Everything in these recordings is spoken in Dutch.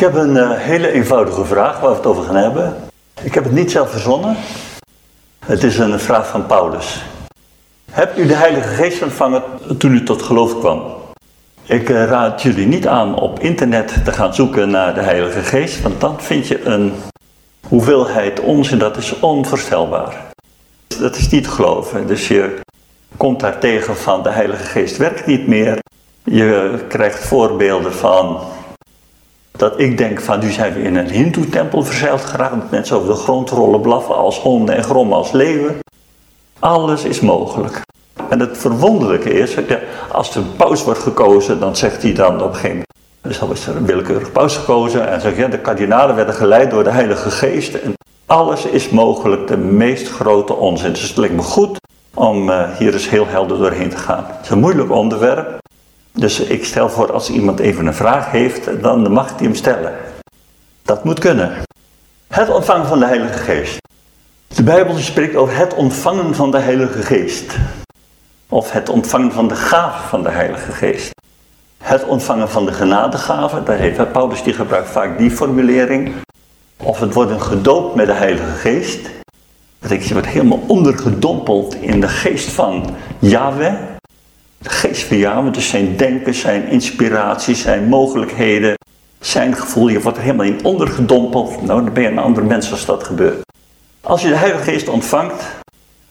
heb een uh, hele eenvoudige vraag waar we het over gaan hebben. Ik heb het niet zelf verzonnen. Het is een vraag van Paulus. Hebt u de Heilige Geest ontvangen toen u tot geloof kwam? Ik uh, raad jullie niet aan op internet te gaan zoeken naar de Heilige Geest, want dan vind je een hoeveelheid onzin, dat is onvoorstelbaar. Dat is niet geloven. Dus je komt daar tegen van de Heilige Geest werkt niet meer. Je krijgt voorbeelden van dat ik denk van nu zijn we in een hindoe-tempel verzeild geraakt. Mensen over de grond rollen, blaffen als honden en grommen als leeuwen. Alles is mogelijk. En het verwonderlijke is, als er een paus wordt gekozen, dan zegt hij dan op een gegeven moment. Dus dan is er een willekeurig paus gekozen en zegt ja, de kardinalen werden geleid door de Heilige Geest. En alles is mogelijk, de meest grote onzin. Dus het lijkt me goed om uh, hier eens heel helder doorheen te gaan. Het is een moeilijk onderwerp. Dus ik stel voor als iemand even een vraag heeft, dan mag hij hem stellen. Dat moet kunnen. Het ontvangen van de Heilige Geest. De Bijbel spreekt over het ontvangen van de Heilige Geest. Of het ontvangen van de gave van de Heilige Geest. Het ontvangen van de genadegave, daar heeft Paulus die gebruikt vaak die formulering. Of het worden gedoopt met de Heilige Geest. Dat ik, je wordt helemaal ondergedompeld in de geest van Yahweh. De geest van dus zijn denken, zijn inspiratie, zijn mogelijkheden, zijn gevoel. Je wordt er helemaal in ondergedompeld. Nou, dan ben je een ander mens als dat gebeurt. Als je de Heilige Geest ontvangt,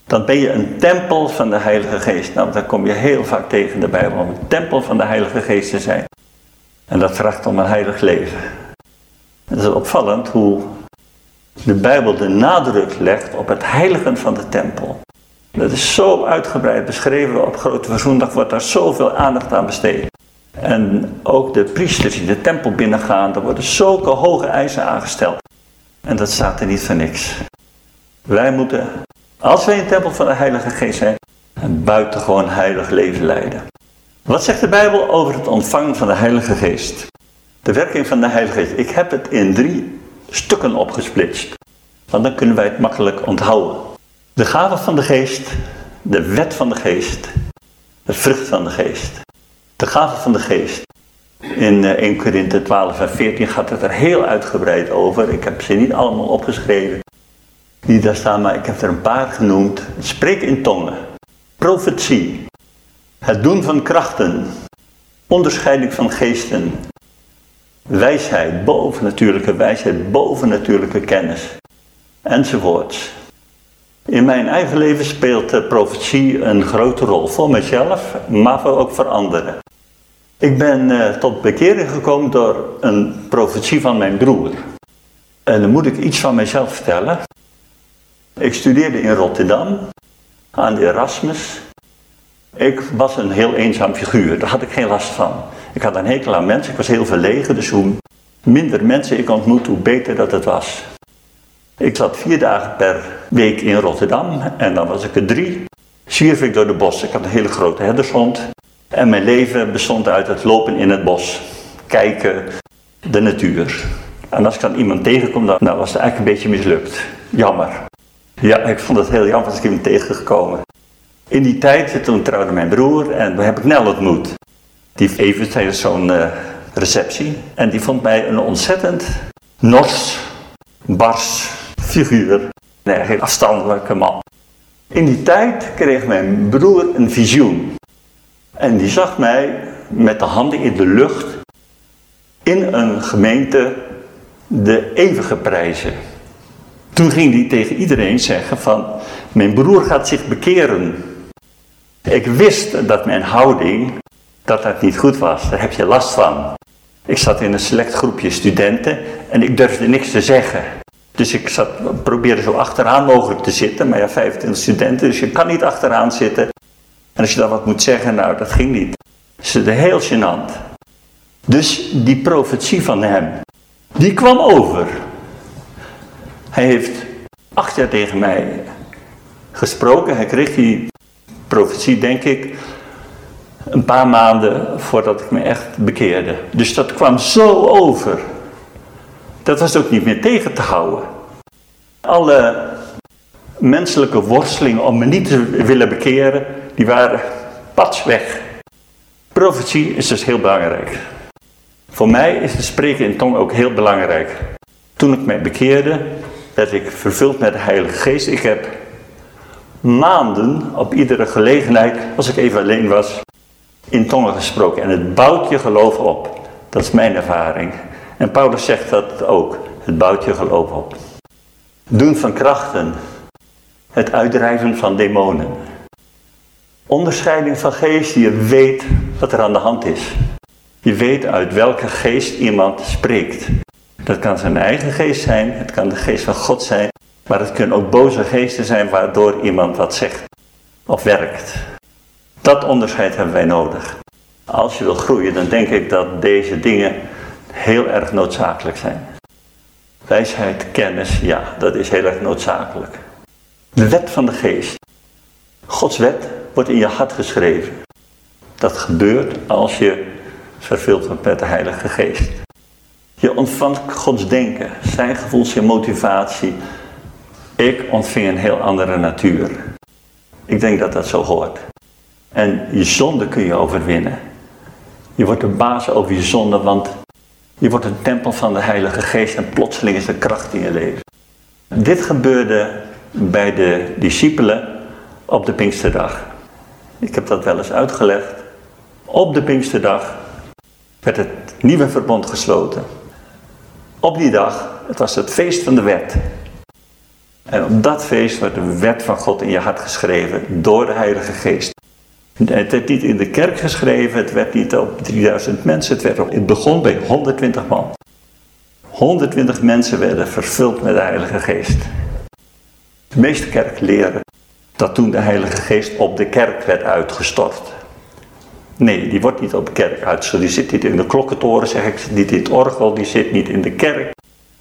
dan ben je een tempel van de Heilige Geest. Nou, daar kom je heel vaak tegen in de Bijbel, om een tempel van de Heilige Geest te zijn. En dat vraagt om een heilig leven. Het is opvallend hoe de Bijbel de nadruk legt op het heiligen van de tempel. Dat is zo uitgebreid beschreven. Op Grote Verzoendag wordt daar zoveel aandacht aan besteed. En ook de priesters die de tempel binnengaan, er worden zulke hoge eisen aangesteld. En dat staat er niet voor niks. Wij moeten, als wij een tempel van de Heilige Geest zijn, een buitengewoon heilig leven leiden. Wat zegt de Bijbel over het ontvangen van de Heilige Geest? De werking van de Heilige Geest. Ik heb het in drie stukken opgesplitst. Want dan kunnen wij het makkelijk onthouden. De gave van de geest, de wet van de geest, de vrucht van de geest. De gave van de geest. In 1 eh, Korinthe 12 en 14 gaat het er heel uitgebreid over. Ik heb ze niet allemaal opgeschreven die daar staan, maar ik heb er een paar genoemd. Spreek in tongen, profetie, het doen van krachten, onderscheiding van geesten, wijsheid, bovennatuurlijke wijsheid, bovennatuurlijke kennis, enzovoorts. In mijn eigen leven speelt de profetie een grote rol, voor mezelf, maar ook voor anderen. Ik ben uh, tot bekering gekomen door een profetie van mijn broer. En dan moet ik iets van mezelf vertellen. Ik studeerde in Rotterdam aan de Erasmus. Ik was een heel eenzaam figuur, daar had ik geen last van. Ik had een hekel aan mensen, ik was heel verlegen, dus hoe minder mensen ik ontmoet, hoe beter dat het was. Ik zat vier dagen per week in Rotterdam en dan was ik er drie. Zwierf ik door de bos. Ik had een hele grote herdershond. En mijn leven bestond uit het lopen in het bos. Kijken, de natuur. En als ik dan iemand tegenkom, dan nou, was het eigenlijk een beetje mislukt. Jammer. Ja, ik vond het heel jammer als ik iemand tegengekomen. In die tijd, toen trouwde mijn broer en toen heb ik Nel ontmoet. Die even tijdens zo'n uh, receptie. En die vond mij een ontzettend nors, bars figuur. Nee, geen afstandelijke man. In die tijd kreeg mijn broer een visioen. En die zag mij met de handen in de lucht in een gemeente de eeuwige prijzen. Toen ging hij tegen iedereen zeggen van, mijn broer gaat zich bekeren. Ik wist dat mijn houding, dat dat niet goed was. Daar heb je last van. Ik zat in een select groepje studenten en ik durfde niks te zeggen. Dus ik zat, probeerde zo achteraan mogelijk te zitten. Maar ja, 25 studenten, dus je kan niet achteraan zitten. En als je dan wat moet zeggen, nou, dat ging niet. Het is heel gênant. Dus die profetie van hem, die kwam over. Hij heeft acht jaar tegen mij gesproken. Hij kreeg die profetie, denk ik, een paar maanden voordat ik me echt bekeerde. Dus dat kwam zo over. Dat was ook niet meer tegen te houden. Alle menselijke worstelingen om me niet te willen bekeren, die waren pas weg. Profetie is dus heel belangrijk. Voor mij is het spreken in tong ook heel belangrijk. Toen ik mij bekeerde, werd ik vervuld met de Heilige Geest. Ik heb maanden op iedere gelegenheid, als ik even alleen was, in tongen gesproken. En het bouwt je geloof op. Dat is mijn ervaring. En Paulus zegt dat ook. Het bouwt je geloof op. Doen van krachten. Het uitdrijven van demonen. Onderscheiding van geest, je weet wat er aan de hand is. Je weet uit welke geest iemand spreekt. Dat kan zijn eigen geest zijn, het kan de geest van God zijn, maar het kunnen ook boze geesten zijn waardoor iemand wat zegt of werkt. Dat onderscheid hebben wij nodig. Als je wil groeien, dan denk ik dat deze dingen heel erg noodzakelijk zijn. Wijsheid, kennis, ja, dat is heel erg noodzakelijk. De wet van de geest. Gods wet wordt in je hart geschreven. Dat gebeurt als je vervuld wordt met de Heilige Geest. Je ontvangt Gods denken, zijn gevoel, zijn motivatie. Ik ontving een heel andere natuur. Ik denk dat dat zo hoort. En je zonde kun je overwinnen. Je wordt de baas over je zonde, want je wordt een tempel van de Heilige Geest en plotseling is er kracht in je leven. Dit gebeurde bij de discipelen op de Pinksterdag. Ik heb dat wel eens uitgelegd. Op de Pinksterdag werd het nieuwe verbond gesloten. Op die dag, het was het feest van de wet. En op dat feest werd de wet van God in je hart geschreven door de Heilige Geest. Het werd niet in de kerk geschreven, het werd niet op 3000 mensen, het, werd het begon bij 120 man. 120 mensen werden vervuld met de Heilige Geest. De meeste kerken leren dat toen de Heilige Geest op de kerk werd uitgestort. Nee, die wordt niet op de kerk uitgestort. Die zit niet in de klokkentoren, zeg ik, niet in het orgel, die zit niet in de kerk.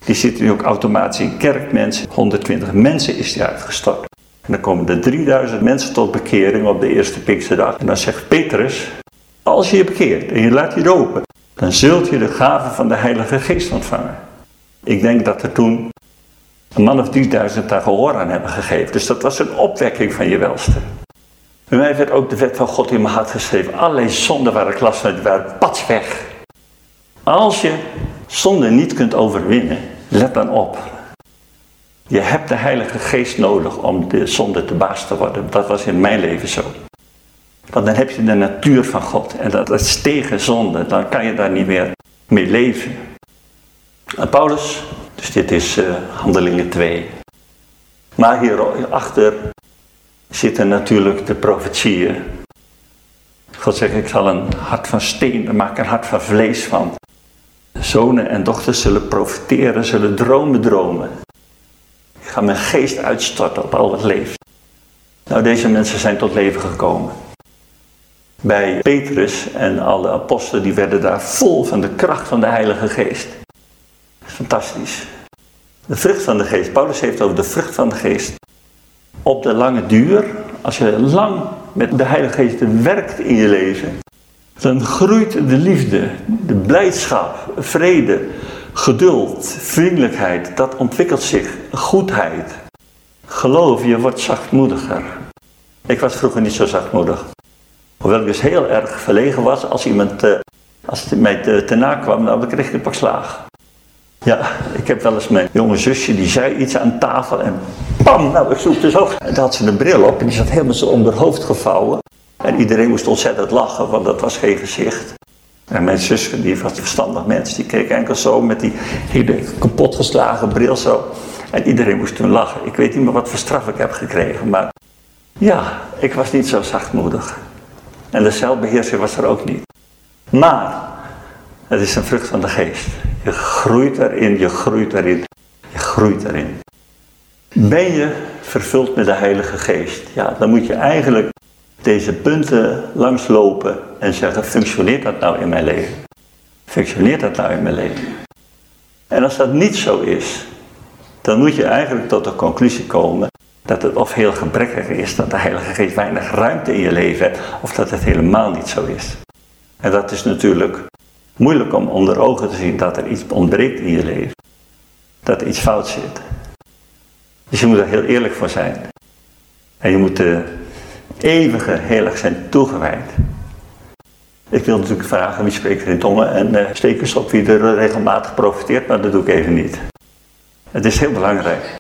Die zit nu ook automatisch in kerkmensen. 120 mensen is die uitgestort. En dan komen er 3000 mensen tot bekering op de eerste Pinksterdag. En dan zegt Petrus, als je je bekeert en je laat je dopen, dan zult je de gave van de Heilige Geest ontvangen. Ik denk dat er toen een man of 3000 daar gehoor aan hebben gegeven. Dus dat was een opwekking van je welste. Bij mij werd ook de wet van God in mijn hart geschreven. Allerlei zonden waren die waren pats weg. Als je zonde niet kunt overwinnen, let dan op. Je hebt de Heilige Geest nodig om de zonde te baas te worden. Dat was in mijn leven zo. Want dan heb je de natuur van God. En dat is tegen zonde. Dan kan je daar niet meer mee leven. En Paulus, dus dit is uh, Handelingen 2. Maar hierachter zitten natuurlijk de profetieën. God zegt, ik zal een hart van steen, maak een hart van vlees van. Zonen en dochters zullen profiteren, zullen dromen dromen. Ik ga mijn geest uitstorten op al wat leeft. Nou, deze mensen zijn tot leven gekomen. Bij Petrus en alle apostelen, die werden daar vol van de kracht van de Heilige Geest. Fantastisch. De vrucht van de geest. Paulus heeft over de vrucht van de geest. Op de lange duur, als je lang met de Heilige Geest werkt in je leven, dan groeit de liefde, de blijdschap, vrede, geduld, vriendelijkheid, dat ontwikkelt zich, goedheid. Geloof, je wordt zachtmoediger. Ik was vroeger niet zo zachtmoedig. Hoewel ik dus heel erg verlegen was als iemand uh, als het mij te, kwam, dan kreeg ik een pak slaag. Ja, ik heb wel eens mijn jonge zusje, die zei iets aan tafel en bam, nou ik zoek dus ook. En dan had ze een bril op en die zat helemaal zo onder hoofd gevouwen. En iedereen moest ontzettend lachen, want dat was geen gezicht. En mijn zus, die was een verstandig mens, die keek enkel zo met die hele kapotgeslagen bril zo. En iedereen moest toen lachen. Ik weet niet meer wat voor straf ik heb gekregen, maar ja, ik was niet zo zachtmoedig. En de zelfbeheersing was er ook niet. Maar, het is een vrucht van de geest. Je groeit erin, je groeit erin, je groeit erin. Ben je vervuld met de Heilige Geest? Ja, dan moet je eigenlijk deze punten langslopen en zeggen, functioneert dat nou in mijn leven? Functioneert dat nou in mijn leven? En als dat niet zo is, dan moet je eigenlijk tot de conclusie komen dat het of heel gebrekkig is, dat de Heilige Geest weinig ruimte in je leven heeft, of dat het helemaal niet zo is. En dat is natuurlijk moeilijk om onder ogen te zien dat er iets ontbreekt in je leven. Dat er iets fout zit. Dus je moet er heel eerlijk voor zijn. En je moet de eeuwige heilig zijn toegewijd. Ik wil natuurlijk vragen wie spreekt er in tongen en uh, steek eens op wie er regelmatig profiteert, maar dat doe ik even niet. Het is heel belangrijk.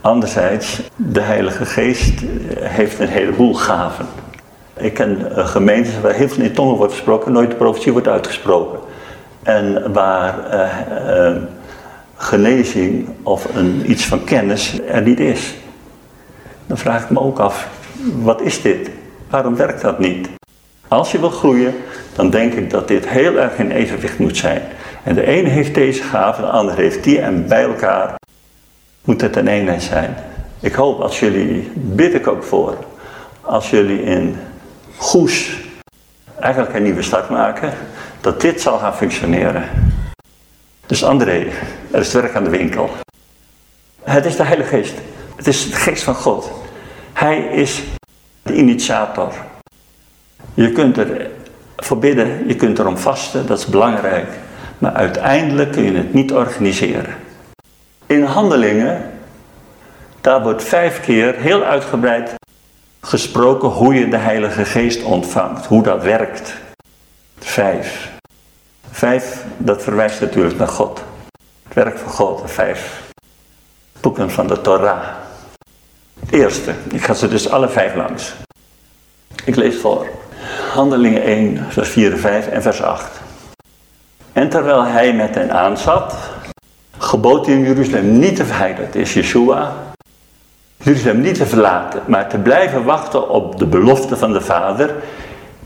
Anderzijds, de Heilige Geest heeft een heleboel gaven. Ik ken uh, gemeentes waar heel veel in tongen wordt gesproken, nooit de profetie wordt uitgesproken. En waar uh, genezing of een, iets van kennis er niet is. Dan vraag ik me ook af, wat is dit? Waarom werkt dat niet? Als je wil groeien, dan denk ik dat dit heel erg in evenwicht moet zijn. En de ene heeft deze gave, de andere heeft die. En bij elkaar moet het een eenheid zijn. Ik hoop als jullie, bid ik ook voor, als jullie in Goes eigenlijk een nieuwe start maken, dat dit zal gaan functioneren. Dus André, er is werk aan de winkel. Het is de Heilige Geest. Het is de Geest van God. Hij is de initiator. Je kunt er voor bidden, je kunt erom vasten, dat is belangrijk. Maar uiteindelijk kun je het niet organiseren. In handelingen, daar wordt vijf keer heel uitgebreid gesproken hoe je de Heilige Geest ontvangt, hoe dat werkt. Vijf. Vijf, dat verwijst natuurlijk naar God. Het werk van God, vijf boeken van de Torah. Eerste, ik ga ze dus alle vijf langs. Ik lees voor. Handelingen 1, vers 4 en 5 en vers 8. En terwijl hij met hen aanzat, gebood hij in Jeruzalem niet te verheiden, dat is Yeshua, Jeruzalem niet te verlaten, maar te blijven wachten op de belofte van de Vader,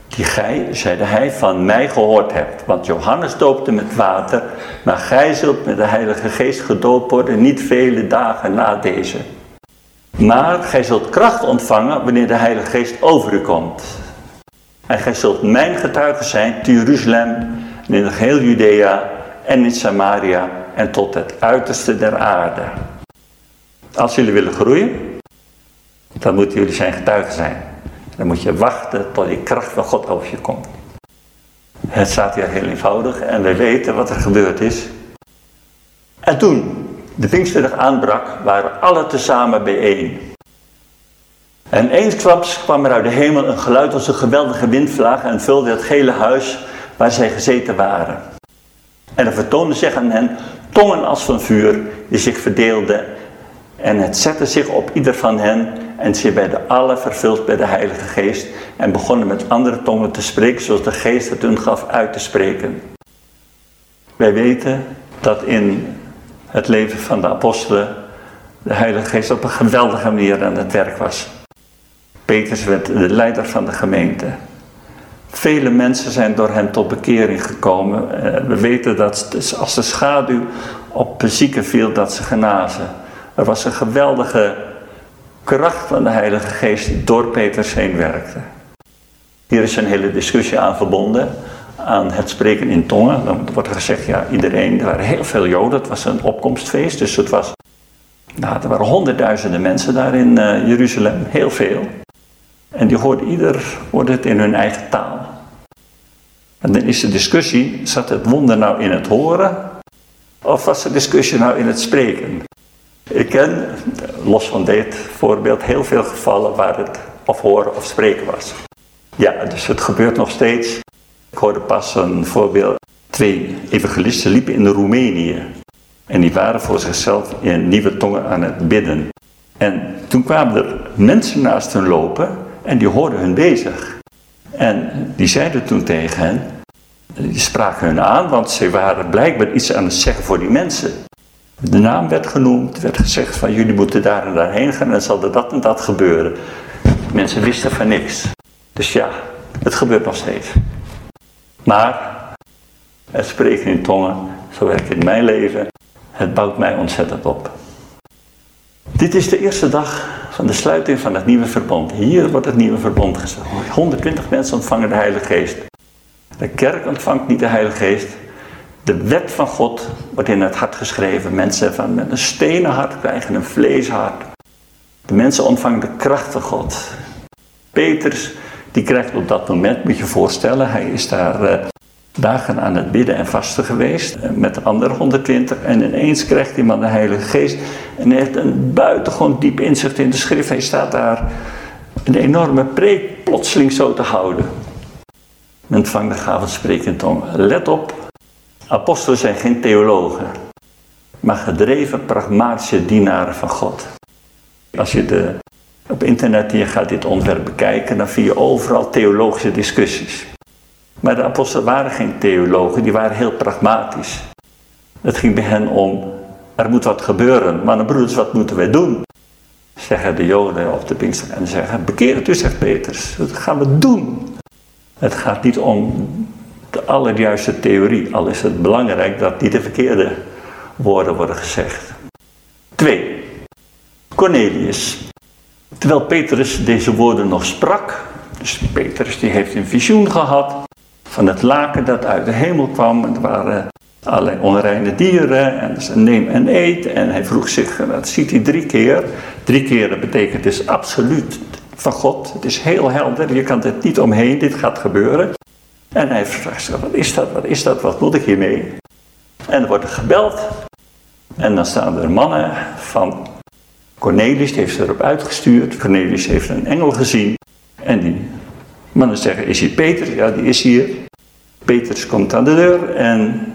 die gij, zeide hij, van mij gehoord hebt. Want Johannes doopte met water, maar gij zult met de Heilige Geest gedoopt worden, niet vele dagen na deze. Maar gij zult kracht ontvangen wanneer de Heilige Geest over u komt. En gij zult mijn getuige zijn te Jeruzalem en in geheel Judea en in Samaria en tot het uiterste der aarde. Als jullie willen groeien, dan moeten jullie zijn getuigen zijn. Dan moet je wachten tot die kracht van God over je komt. Het staat hier heel eenvoudig en wij weten wat er gebeurd is. En toen de Pinksterdag aanbrak, waren alle tezamen bijeen. En eensklaps kwam er uit de hemel een geluid als een geweldige windvlaag en vulde het gele huis waar zij gezeten waren. En er vertoonde zich aan hen tongen als van vuur die zich verdeelden en het zette zich op ieder van hen en ze werden alle vervuld bij de Heilige Geest en begonnen met andere tongen te spreken zoals de Geest het hun gaf uit te spreken. Wij weten dat in het leven van de apostelen de Heilige Geest op een geweldige manier aan het werk was. Petrus werd de leider van de gemeente. Vele mensen zijn door hem tot bekering gekomen. Eh, we weten dat als de schaduw op zieken viel, dat ze genazen. Er was een geweldige kracht van de Heilige Geest door Petrus heen werkte. Hier is een hele discussie aan verbonden, aan het spreken in tongen. Dan wordt er gezegd, ja, iedereen, er waren heel veel Joden, het was een opkomstfeest, dus het was, nou, er waren honderdduizenden mensen daar in uh, Jeruzalem, heel veel. En die hoorde ieder hoorde het in hun eigen taal. En dan is de discussie, zat het wonder nou in het horen? Of was de discussie nou in het spreken? Ik ken, los van dit voorbeeld, heel veel gevallen waar het of horen of spreken was. Ja, dus het gebeurt nog steeds. Ik hoorde pas een voorbeeld. Twee evangelisten liepen in Roemenië. En die waren voor zichzelf in nieuwe tongen aan het bidden. En toen kwamen er mensen naast hen lopen en die hoorden hun bezig. En die zeiden toen tegen hen, die spraken hun aan, want ze waren blijkbaar iets aan het zeggen voor die mensen. De naam werd genoemd, werd gezegd van jullie moeten daar en daarheen gaan en zal er dat en dat gebeuren. Mensen wisten van niks. Dus ja, het gebeurt nog steeds. Maar het spreken in tongen, zo werkt in mijn leven, het bouwt mij ontzettend op. Dit is de eerste dag van de sluiting van het nieuwe verbond. Hier wordt het nieuwe verbond gezet. 120 mensen ontvangen de Heilige Geest. De kerk ontvangt niet de Heilige Geest. De wet van God wordt in het hart geschreven. Mensen van met een stenen hart krijgen een vleeshart. De mensen ontvangen de kracht van God. Peters, die krijgt op dat moment, moet je voorstellen, hij is daar uh, dagen aan het bidden en vasten geweest. Uh, met de andere 120. En ineens krijgt hij man de Heilige Geest. En heeft een buitengewoon diep inzicht in de schrift. Hij staat daar een enorme preek plotseling zo te houden. Ontvang de gave van spreken in tongen. Let op, apostelen zijn geen theologen, maar gedreven pragmatische dienaren van God. Als je de, op internet hier gaat dit onderwerp bekijken, dan vind je overal theologische discussies. Maar de apostelen waren geen theologen, die waren heel pragmatisch. Het ging bij hen om, er moet wat gebeuren. Maar broeders, wat moeten wij doen? Zeggen de joden op de Pinkster en zeggen, bekeer u, zegt Peters. Dat gaan we doen. Het gaat niet om de allerjuiste theorie, al is het belangrijk dat niet de verkeerde woorden worden gezegd. 2. Cornelius. Terwijl Petrus deze woorden nog sprak, dus Petrus die heeft een visioen gehad van het laken dat uit de hemel kwam. Het waren allerlei onreine dieren en ze neem en eet. En hij vroeg zich, dat ziet hij drie keer. Drie dat betekent is absoluut van God. Het is heel helder, je kan het niet omheen, dit gaat gebeuren. En hij vraagt wat is dat, wat is dat, wat moet ik hiermee? En er wordt gebeld. En dan staan er mannen van Cornelius, heeft erop uitgestuurd. Cornelius heeft een engel gezien. En die mannen zeggen, is hier Peter? Ja, die is hier. Petrus komt aan de deur en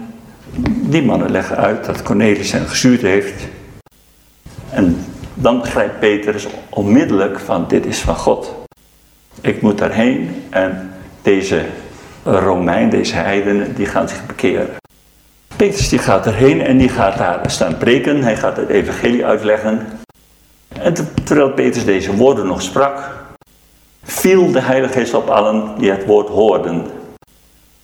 die mannen leggen uit dat Cornelius hen gestuurd heeft. En dan begrijpt Petrus onmiddellijk van dit is van God. Ik moet daarheen en deze Romein, deze heidenen, die gaan zich bekeren. Petrus die gaat erheen en die gaat daar staan preken. Hij gaat het evangelie uitleggen. En terwijl Petrus deze woorden nog sprak, viel de Heilige Geest op allen die het woord hoorden.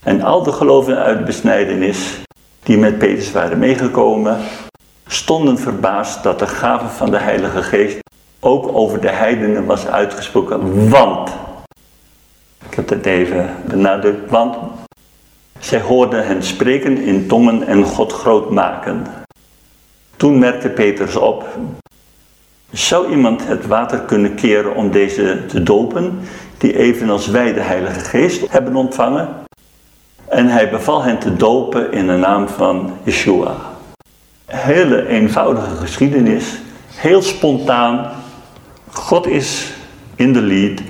En al de gelovigen uit besnijdenis die met Petrus waren meegekomen, stonden verbaasd dat de gave van de Heilige Geest ook over de heidenen was uitgesproken. Want, ik heb het even benadrukt, want zij hoorden hen spreken in tongen en God groot maken. Toen merkte Petrus op, zou iemand het water kunnen keren om deze te dopen, die evenals wij de Heilige Geest hebben ontvangen? En hij beval hen te dopen in de naam van Yeshua. Hele eenvoudige geschiedenis, heel spontaan. God is in de lead.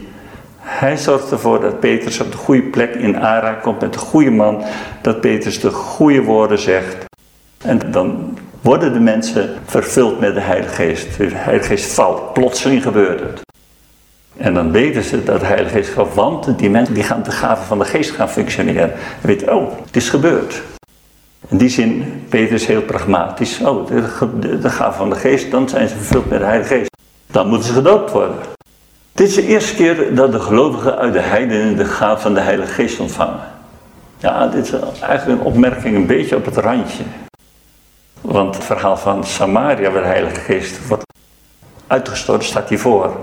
Hij zorgt ervoor dat Petrus op de goede plek in Ara komt met de goede man. Dat Petrus de goede woorden zegt. En dan worden de mensen vervuld met de Heilige Geest. De Heilige Geest valt, plotseling gebeurt het. En dan weten ze dat de Heilige Geest gaat, want die mensen die gaan de gaven van de Geest gaan functioneren. En weten, oh, het is gebeurd. In die zin, Peter is heel pragmatisch. Oh, de, de, van de Geest, dan zijn ze vervuld met de Heilige Geest. Dan moeten ze gedoopt worden. Dit is de eerste keer dat de gelovigen uit de heidenen de gaven van de Heilige Geest ontvangen. Ja, dit is eigenlijk een opmerking een beetje op het randje. Want het verhaal van Samaria, waar de Heilige Geest wordt uitgestort, staat hiervoor.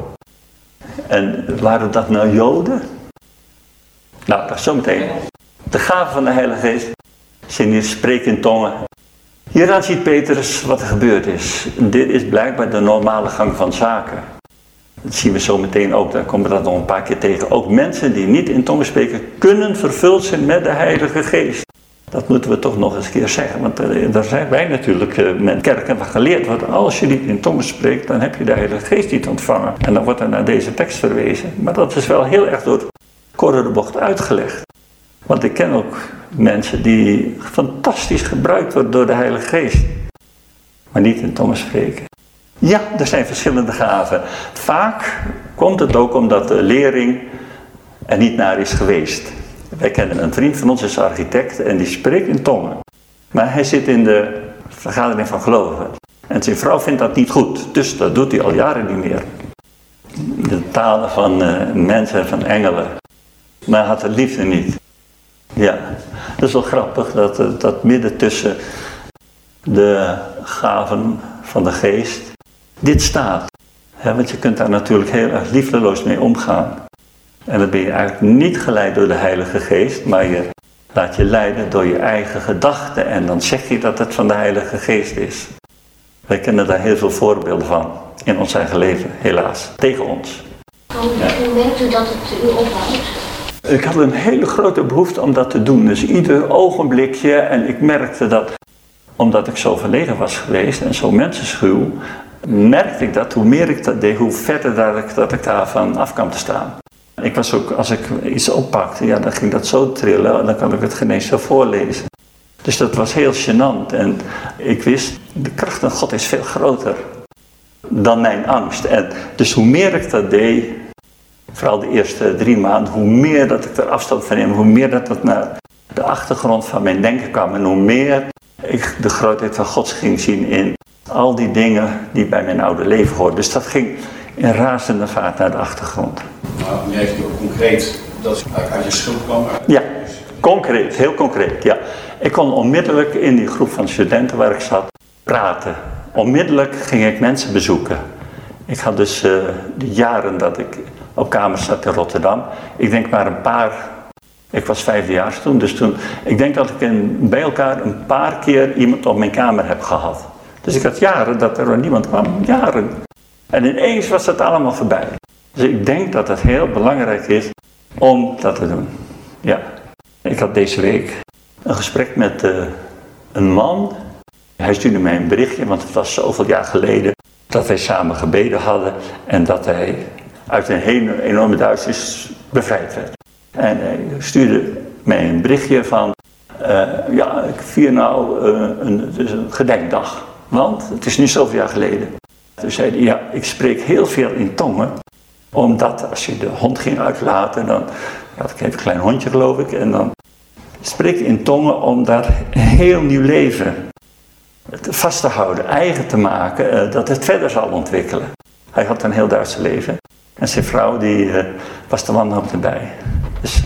En waren dat nou Joden? Nou, dat is zometeen. De gave van de Heilige Geest zijn hier spreken in tongen. Hieraan ziet Petrus wat er gebeurd is. Dit is blijkbaar de normale gang van zaken. Dat zien we zo meteen ook, daar komen we dat nog een paar keer tegen. Ook mensen die niet in tongen spreken, kunnen vervuld zijn met de Heilige Geest. Dat moeten we toch nog eens keer zeggen. Want eh, daar zijn wij natuurlijk uh, met kerken van geleerd wordt. Als je niet in tongen spreekt, dan heb je de Heilige Geest niet ontvangen. En dan wordt er naar deze tekst verwezen. Maar dat is wel heel erg door Corre de Bocht uitgelegd. Want ik ken ook mensen die fantastisch gebruikt worden door de Heilige Geest. Maar niet in tongen spreken. Ja, er zijn verschillende gaven. Vaak komt het ook omdat de lering er niet naar is geweest. Wij kennen een vriend van ons, is architect en die spreekt in tongen. Maar hij zit in de vergadering van gelovigen. En zijn vrouw vindt dat niet goed, dus dat doet hij al jaren niet meer. De talen van uh, mensen, van engelen. Maar hij had de liefde niet. Ja, dat is wel grappig dat, eh, dat midden tussen de gaven van de geest dit staat. want je kunt daar natuurlijk heel erg liefdeloos mee omgaan. En dan ben je eigenlijk niet geleid door de Heilige Geest, maar je laat je leiden door je eigen gedachten. En dan zeg je dat het van de Heilige Geest is. Wij kennen daar heel veel voorbeelden van in ons eigen leven, helaas, tegen ons. Hoe merkt u dat het u ophoudt? Ik had een hele grote behoefte om dat te doen. Dus ieder ogenblikje. En ik merkte dat, omdat ik zo verlegen was geweest en zo mensenschuw, merkte ik dat hoe meer ik dat deed, hoe verder dat ik, dat ik daarvan af kwam te staan. Ik was ook, als ik iets oppakte, ja, dan ging dat zo trillen en dan kan ik het geen zo voorlezen. Dus dat was heel gênant. En ik wist, de kracht van God is veel groter dan mijn angst. En dus hoe meer ik dat deed, vooral de eerste drie maanden, hoe meer dat ik er afstand van neem, hoe meer dat het naar de achtergrond van mijn denken kwam. En hoe meer ik de grootheid van God ging zien in al die dingen die bij mijn oude leven hoorden. Dus dat ging in razende vaart naar de achtergrond. Maar nu heeft u ook concreet dat uit je schuld kwam? Ja, concreet, heel concreet, ja. Ik kon onmiddellijk in die groep van studenten waar ik zat praten. Onmiddellijk ging ik mensen bezoeken. Ik had dus uh, de jaren dat ik op kamer zat in Rotterdam, ik denk maar een paar, ik was vijfdejaars toen, dus toen, ik denk dat ik in, bij elkaar een paar keer iemand op mijn kamer heb gehad. Dus ik had jaren dat er niemand kwam, jaren. En ineens was het allemaal voorbij. Dus ik denk dat het heel belangrijk is om dat te doen. Ja. Ik had deze week een gesprek met uh, een man. Hij stuurde mij een berichtje, want het was zoveel jaar geleden dat wij samen gebeden hadden en dat hij uit een hele enorme duisternis bevrijd werd. En hij stuurde mij een berichtje van, uh, ja, ik vier nou uh, een, dus een gedenkdag, want het is nu zoveel jaar geleden. Toen zei hij, ja, ik spreek heel veel in tongen, omdat als je de hond ging uitlaten, dan had ik even een klein hondje geloof ik, en dan spreek in tongen om daar een heel nieuw leven vast te houden, eigen te maken, uh, dat het verder zal ontwikkelen. Hij had een heel Duitse leven. En zijn vrouw die uh, was de wanhoop erbij. Dus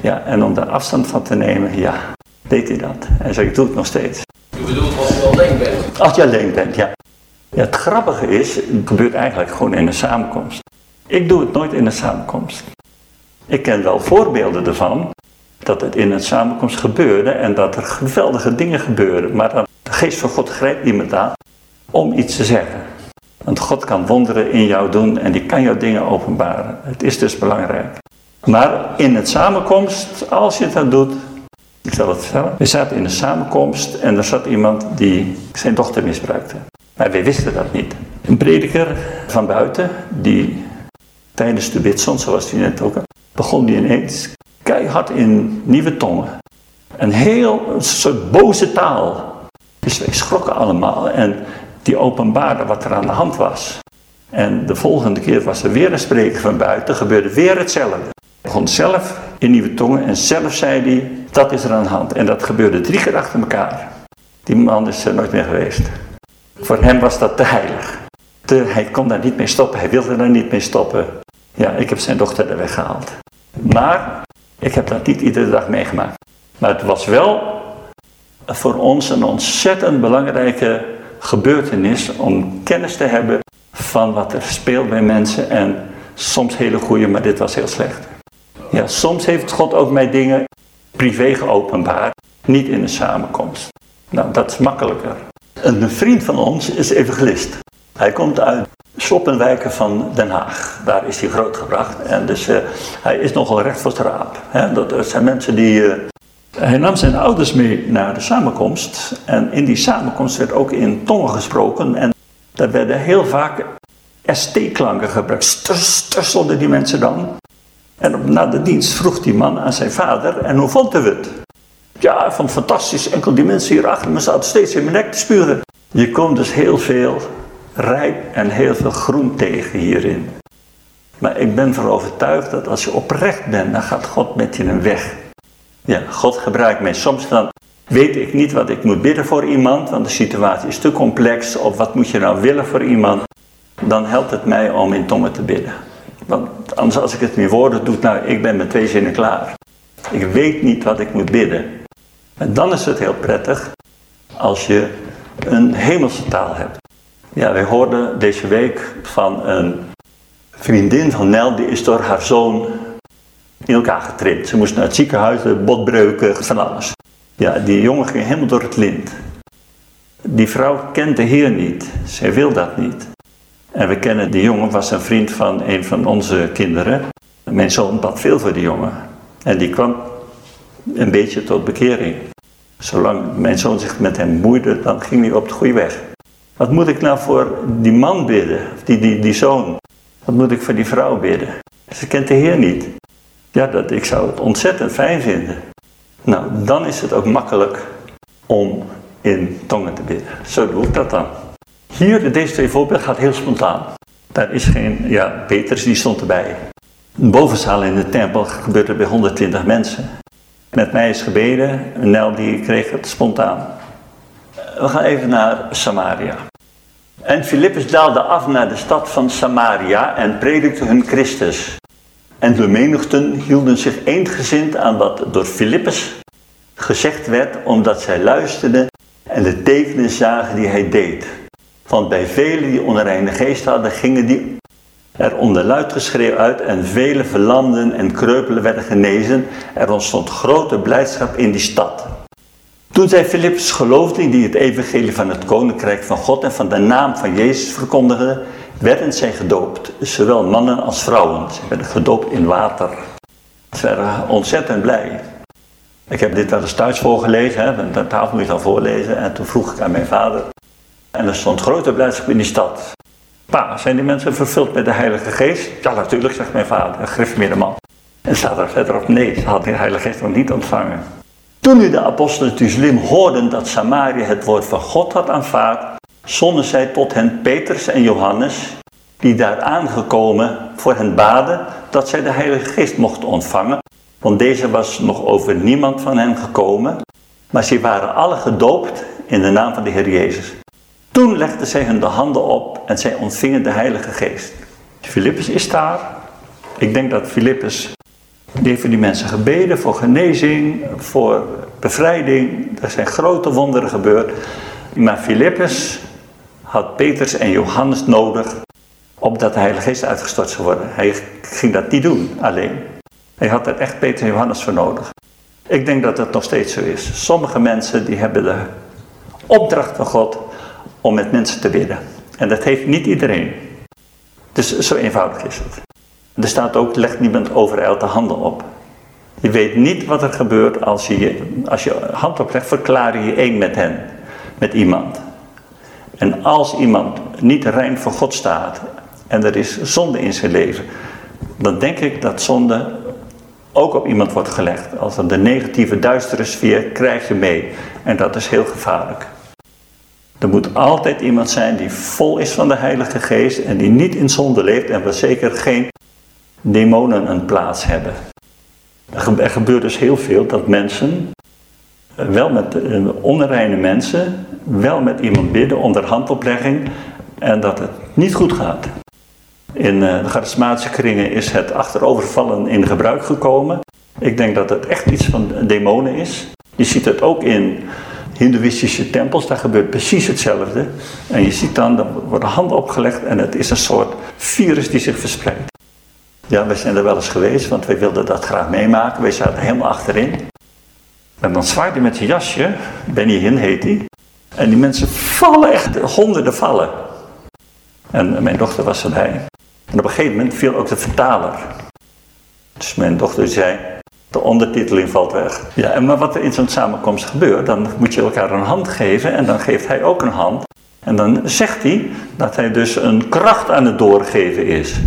ja, en om daar afstand van te nemen, ja, deed hij dat. Hij zei, ik doe het nog steeds. U bedoelt als je alleen bent? Als je alleen bent, ja. Ja, het grappige is, het gebeurt eigenlijk gewoon in een samenkomst. Ik doe het nooit in een samenkomst. Ik ken wel voorbeelden ervan, dat het in een samenkomst gebeurde en dat er geweldige dingen gebeuren. Maar de geest van God grijpt iemand aan om iets te zeggen. Want God kan wonderen in jou doen en die kan jou dingen openbaren. Het is dus belangrijk. Maar in het samenkomst, als je dat doet, ik zal het vertellen. We zaten in een samenkomst en er zat iemand die zijn dochter misbruikte. Maar wij wisten dat niet. Een prediker van buiten, die tijdens de bidson, zoals hij net ook begon die ineens keihard in nieuwe tongen. Een heel soort boze taal. Dus wij schrokken allemaal en die openbaarde wat er aan de hand was. En de volgende keer was er weer een spreker van buiten, gebeurde weer hetzelfde. Hij begon zelf in nieuwe tongen en zelf zei hij, dat is er aan de hand. En dat gebeurde drie keer achter elkaar. Die man is er nooit meer geweest. Voor hem was dat te heilig. Hij kon daar niet mee stoppen, hij wilde daar niet mee stoppen. Ja, ik heb zijn dochter er weggehaald. Maar ik heb dat niet iedere dag meegemaakt. Maar het was wel voor ons een ontzettend belangrijke gebeurtenis om kennis te hebben van wat er speelt bij mensen. En soms hele goede, maar dit was heel slecht. Ja, soms heeft God ook mij dingen privé geopenbaard, niet in een samenkomst. Nou, dat is makkelijker. Een vriend van ons is evangelist. Hij komt uit Sloppenwijken van Den Haag. Daar is hij grootgebracht. En dus uh, hij is nogal recht voor het raap. Dat, zijn mensen die... Uh, hij nam zijn ouders mee naar de samenkomst. En in die samenkomst werd ook in tongen gesproken. En daar werden heel vaak ST-klanken gebruikt. Stusselden die mensen dan. En op, na de dienst vroeg die man aan zijn vader, en hoe vond u het? Ja, het fantastisch. Enkel die mensen hier achter me zaten steeds in mijn nek te spuren. Je komt dus heel veel rijp en heel veel groen tegen hierin. Maar ik ben ervan overtuigd dat als je oprecht bent, dan gaat God met je een weg. Ja, God gebruikt mij. Soms dan weet ik niet wat ik moet bidden voor iemand, want de situatie is te complex. Of wat moet je nou willen voor iemand? Dan helpt het mij om in tongen te bidden. Want anders als ik het in woorden doe, nou ik ben met twee zinnen klaar. Ik weet niet wat ik moet bidden. En dan is het heel prettig als je een hemelse taal hebt. Ja, wij hoorden deze week van een vriendin van Nel, die is door haar zoon in elkaar getript. Ze moest naar het ziekenhuis, botbreuken, van alles. Ja, die jongen ging helemaal door het lint. Die vrouw kent de Heer niet. Zij wil dat niet. En we kennen die jongen, was een vriend van een van onze kinderen. Mijn zoon bad veel voor die jongen. En die kwam een beetje tot bekering. Zolang mijn zoon zich met hem moeide, dan ging hij op de goede weg. Wat moet ik nou voor die man bidden, die, die, die zoon? Wat moet ik voor die vrouw bidden? Ze kent de Heer niet. Ja, dat, ik zou het ontzettend fijn vinden. Nou, dan is het ook makkelijk om in tongen te bidden. Zo doe ik dat dan. Hier, deze twee voorbeelden gaat heel spontaan. Daar is geen, ja, Petrus die stond erbij. Een bovenzaal in de tempel gebeurde bij 120 mensen. Met mij is gebeden, Nel die kreeg het spontaan. We gaan even naar Samaria. En Filippus daalde af naar de stad van Samaria en predikte hun Christus. En de menigten hielden zich eensgezind aan wat door Filippus gezegd werd, omdat zij luisterden en de tekenen zagen die hij deed. Want bij velen die onreine geest hadden, gingen die er onder luid geschreeuw uit en vele verlamden en kreupelen werden genezen. Er ontstond grote blijdschap in die stad. Toen zij Filippus geloofden, die het evangelie van het koninkrijk van God en van de naam van Jezus verkondigden, werden zij gedoopt. Zowel mannen als vrouwen. Ze werden gedoopt in water. Ze werden ontzettend blij. Ik heb dit wel eens thuis voorgelezen, hè, de tafel moet je dan voorlezen. En toen vroeg ik aan mijn vader. En er stond grote blijdschap in die stad. Pa, zijn die mensen vervuld met de Heilige Geest? Ja, natuurlijk, zegt mijn vader, een gereformeerde man. En staat er verderop, nee, ze had de Heilige Geest nog niet ontvangen. Toen nu de apostelen te slim hoorden dat Samaria het woord van God had aanvaard, zonden zij tot hen Petrus en Johannes, die daar aangekomen voor hen baden dat zij de Heilige Geest mochten ontvangen, want deze was nog over niemand van hen gekomen, maar ze waren alle gedoopt in de naam van de Heer Jezus. Toen legden zij hun de handen op en zij ontvingen de Heilige Geest. Filippus is daar. Ik denk dat Filippus die heeft voor die mensen gebeden voor genezing, voor bevrijding. Er zijn grote wonderen gebeurd. Maar Filippus had Petrus en Johannes nodig opdat de Heilige Geest uitgestort zou worden. Hij ging dat niet doen alleen. Hij had er echt Petrus en Johannes voor nodig. Ik denk dat het nog steeds zo is. Sommige mensen die hebben de opdracht van God om met mensen te bidden. En dat heeft niet iedereen. Dus zo eenvoudig is het. Er staat ook, leg niemand overijld de handen op. Je weet niet wat er gebeurt als je, als je hand oplegt, verklaar je je één met hen, met iemand. En als iemand niet rein voor God staat en er is zonde in zijn leven, dan denk ik dat zonde ook op iemand wordt gelegd. Als er de negatieve duistere sfeer krijg je mee. En dat is heel gevaarlijk. Er moet altijd iemand zijn die vol is van de Heilige Geest en die niet in zonde leeft en waar zeker geen demonen een plaats hebben. Er gebeurt dus heel veel dat mensen, eh, wel met eh, onreine mensen, wel met iemand bidden onder handoplegging en dat het niet goed gaat. In eh, de charismatische kringen is het achterovervallen in gebruik gekomen. Ik denk dat het echt iets van demonen is. Je ziet het ook in hindoeïstische tempels, daar gebeurt precies hetzelfde. En je ziet dan, er worden handen opgelegd en het is een soort virus die zich verspreidt. Ja, wij zijn er wel eens geweest, want wij wilden dat graag meemaken. Wij zaten helemaal achterin. En dan zwaait hij met zijn jasje, Benny Hinn heet hij. En die mensen vallen echt, honderden vallen. En mijn dochter was erbij. En op een gegeven moment viel ook de vertaler. Dus mijn dochter zei, de ondertiteling valt weg. Ja, en maar wat er in zo'n samenkomst gebeurt, dan moet je elkaar een hand geven en dan geeft hij ook een hand. En dan zegt hij dat hij dus een kracht aan het doorgeven is.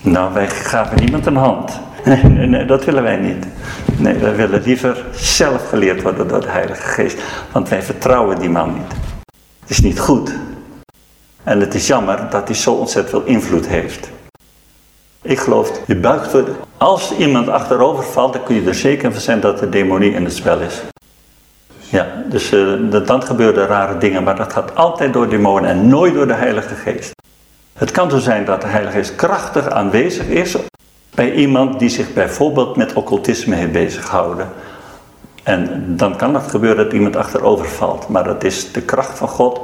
Nou, wij gaven niemand een hand. Nee, nee, nee, dat willen wij niet. Nee, wij willen liever zelf geleerd worden door de Heilige Geest. Want wij vertrouwen die man niet. Het is niet goed. En het is jammer dat hij zo ontzettend veel invloed heeft. Ik geloof, je buigt voor. Als iemand achterover valt, dan kun je er zeker van zijn dat de demonie in het spel is. Ja, dus uh, dan gebeuren rare dingen, maar dat gaat altijd door demonen en nooit door de Heilige Geest. Het kan zo zijn dat de Heilige Geest krachtig aanwezig is bij iemand die zich bijvoorbeeld met occultisme heeft bezighouden. En dan kan het gebeuren dat iemand achterover valt. Maar dat is de kracht van God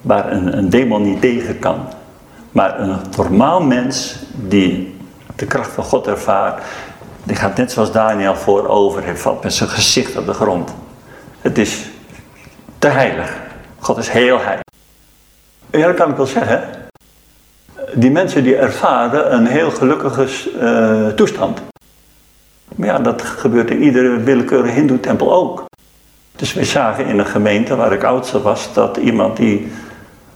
waar een, een demon niet tegen kan. Maar een normaal mens die de kracht van God ervaart, die gaat net zoals Daniel voorover en valt met zijn gezicht op de grond. Het is te heilig. God is heel heilig. Ja, dat kan ik wel zeggen. Die mensen die ervaren een heel gelukkige uh, toestand. Maar ja, dat gebeurt in iedere willekeurige hindoe-tempel ook. Dus we zagen in een gemeente waar ik oudste was, dat iemand die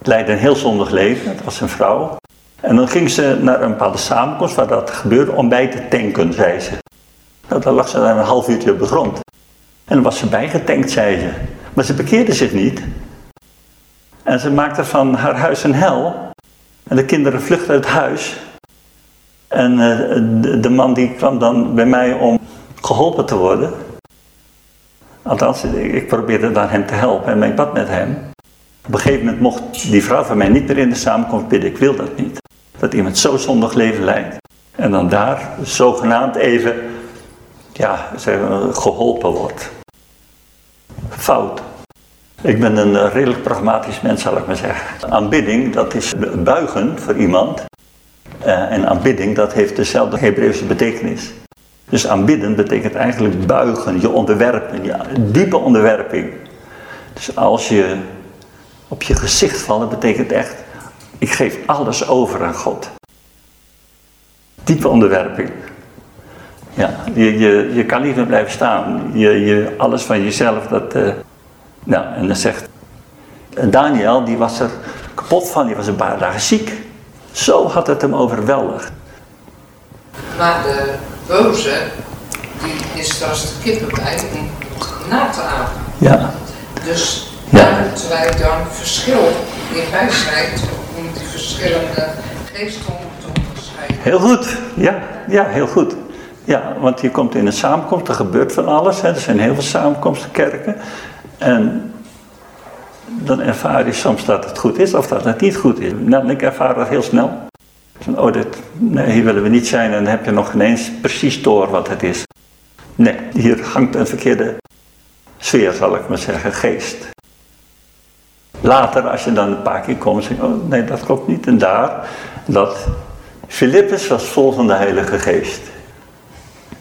leidde een heel zondig leven, dat was een vrouw. En dan ging ze naar een bepaalde samenkomst waar dat gebeurde om bij te tanken, zei ze. Nou, dan lag ze daar een half uurtje op de grond. En dan was ze bijgetankt, zei ze. Maar ze bekeerde zich niet. En ze maakte van haar huis een hel. En de kinderen vluchtten uit huis. En uh, de, man die kwam dan bij mij om geholpen te worden. Althans, ik probeerde dan hem te helpen en ik bad met hem. Op een gegeven moment mocht die vrouw van mij niet meer in de samenkomst bidden. Ik wil dat niet. Dat iemand zo zondig leven leidt. En dan daar zogenaamd even ja, geholpen wordt. Fout. Ik ben een redelijk pragmatisch mens, zal ik maar zeggen. Aanbidding, dat is buigen voor iemand. Uh, en aanbidding, dat heeft dezelfde Hebreeuwse betekenis. Dus aanbidden betekent eigenlijk buigen, je onderwerpen, je diepe onderwerping. Dus als je op je gezicht dat betekent echt, ik geef alles over aan God. Diepe onderwerping. Ja, je, je, je kan niet meer blijven staan. Je, je, alles van jezelf, dat... Uh, nou, en dan zegt... Daniel, die was er kapot van, die was een paar dagen ziek. Zo had het hem overweldigd. Maar de boze, die is als de kippen bij om na te apen. Ja. Dus moeten wij dan verschil in wijsheid om die verschillende geesten te onderscheiden. Heel goed, ja, ja, heel goed. Ja, want je komt in een samenkomst, er gebeurt van alles. Hè. Er zijn heel veel samenkomsten, kerken. En dan ervaar je soms dat het goed is of dat het niet goed is. Nou, ik ervaar dat heel snel. Van, oh, dit, nee, hier willen we niet zijn en dan heb je nog ineens precies door wat het is. Nee, hier hangt een verkeerde sfeer, zal ik maar zeggen, geest. Later, als je dan een paar keer komt, zeg je, oh nee, dat klopt niet. En daar, dat Filippus was vol van de Heilige Geest.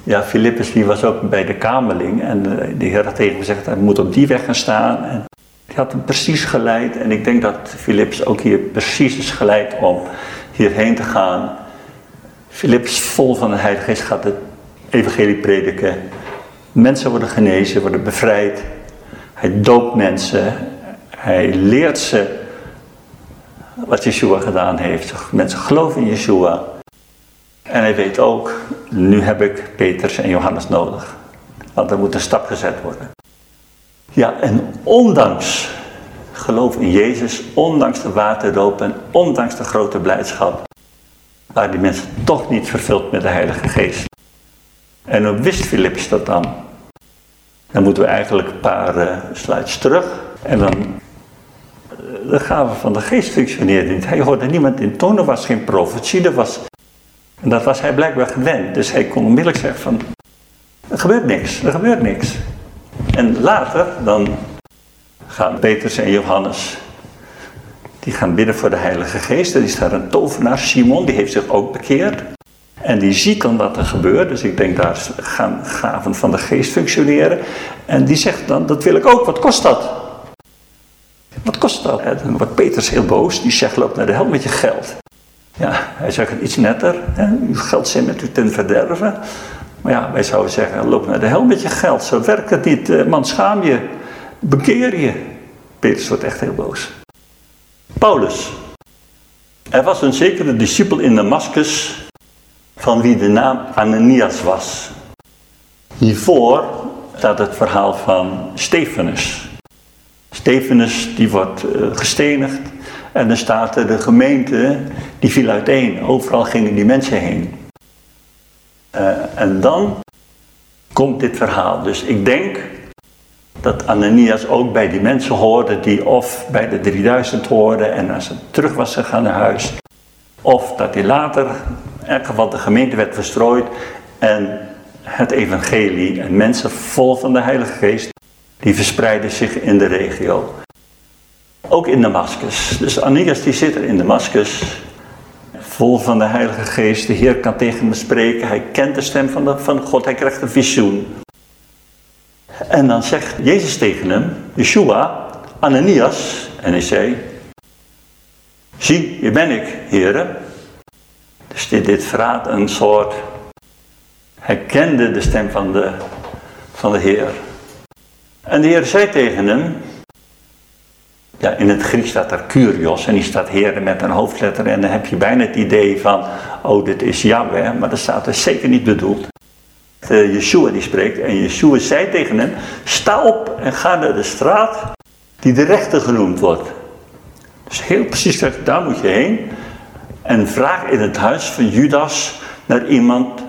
Ja, Filippus die was ook bij de kamerling en de Heer had tegen hem gezegd, hij moet op die weg gaan staan. En die had hem precies geleid en ik denk dat Filippus ook hier precies is geleid om hierheen te gaan. Filippus vol van de Heilige Geest gaat het evangelie prediken. Mensen worden genezen, worden bevrijd. Hij doopt mensen. Hij leert ze wat Yeshua gedaan heeft. Mensen geloven in Yeshua. En hij weet ook, nu heb ik Petrus en Johannes nodig. Want er moet een stap gezet worden. Ja, en ondanks geloof in Jezus, ondanks de waterdoop en ondanks de grote blijdschap, waren die mensen toch niet vervuld met de Heilige Geest. En hoe wist Filippus dat dan? Dan moeten we eigenlijk een paar uh, slides terug. En dan, de gave van de geest functioneerde niet. Hij hoorde niemand in tonen, was geen profetie, was... En dat was hij blijkbaar gewend. Dus hij kon onmiddellijk zeggen van, er gebeurt niks, er gebeurt niks. En later, dan gaan Petrus en Johannes, die gaan bidden voor de Heilige Geest. Er is daar een tovenaar, Simon, die heeft zich ook bekeerd. En die ziet dan wat er gebeurt. Dus ik denk daar gaan gaven van de geest functioneren. En die zegt dan, dat wil ik ook. Wat kost dat? Wat kost dat? En dan wordt Petrus heel boos. Die zegt, loop naar de hel met je geld. Ja, hij zegt het iets netter. Hè? Uw geld zijn met u ten verderven. Maar ja, wij zouden zeggen, loop naar de hel met je geld. Zo werkt het niet. Eh, man, schaam je. Bekeer je. Petrus wordt echt heel boos. Paulus. Er was een zekere discipel in Damascus van wie de naam Ananias was. Hiervoor staat het verhaal van Stefanus. Stefanus die wordt uh, gestenigd en dan staat er de gemeente die viel uiteen. Overal gingen die mensen heen. Uh, en dan komt dit verhaal. Dus ik denk dat Ananias ook bij die mensen hoorde die of bij de 3000 hoorden en als ze terug was gegaan naar huis. Of dat hij later, in elk geval de gemeente werd verstrooid en het evangelie en mensen vol van de Heilige Geest, die verspreiden zich in de regio. Ook in Damascus. Dus Ananias die zit er in Damascus, vol van de Heilige Geest. De Heer kan tegen hem spreken, hij kent de stem van, de, van God, hij krijgt een visioen. En dan zegt Jezus tegen hem, Yeshua, Ananias, en hij zei, zie, hier ben ik, heren. Dus dit, dit verraadt een soort, hij kende de stem van de, van de Heer. En de Heer zei tegen hem, Ja, in het Grieks staat er Kyrios en die staat Heer met een hoofdletter. En dan heb je bijna het idee van, oh dit is Yahweh, maar dat staat er zeker niet bedoeld. Uh, Yeshua die spreekt en Yeshua zei tegen hem, sta op en ga naar de straat die de rechter genoemd wordt. Dus heel precies daar moet je heen. En vraag in het huis van Judas naar iemand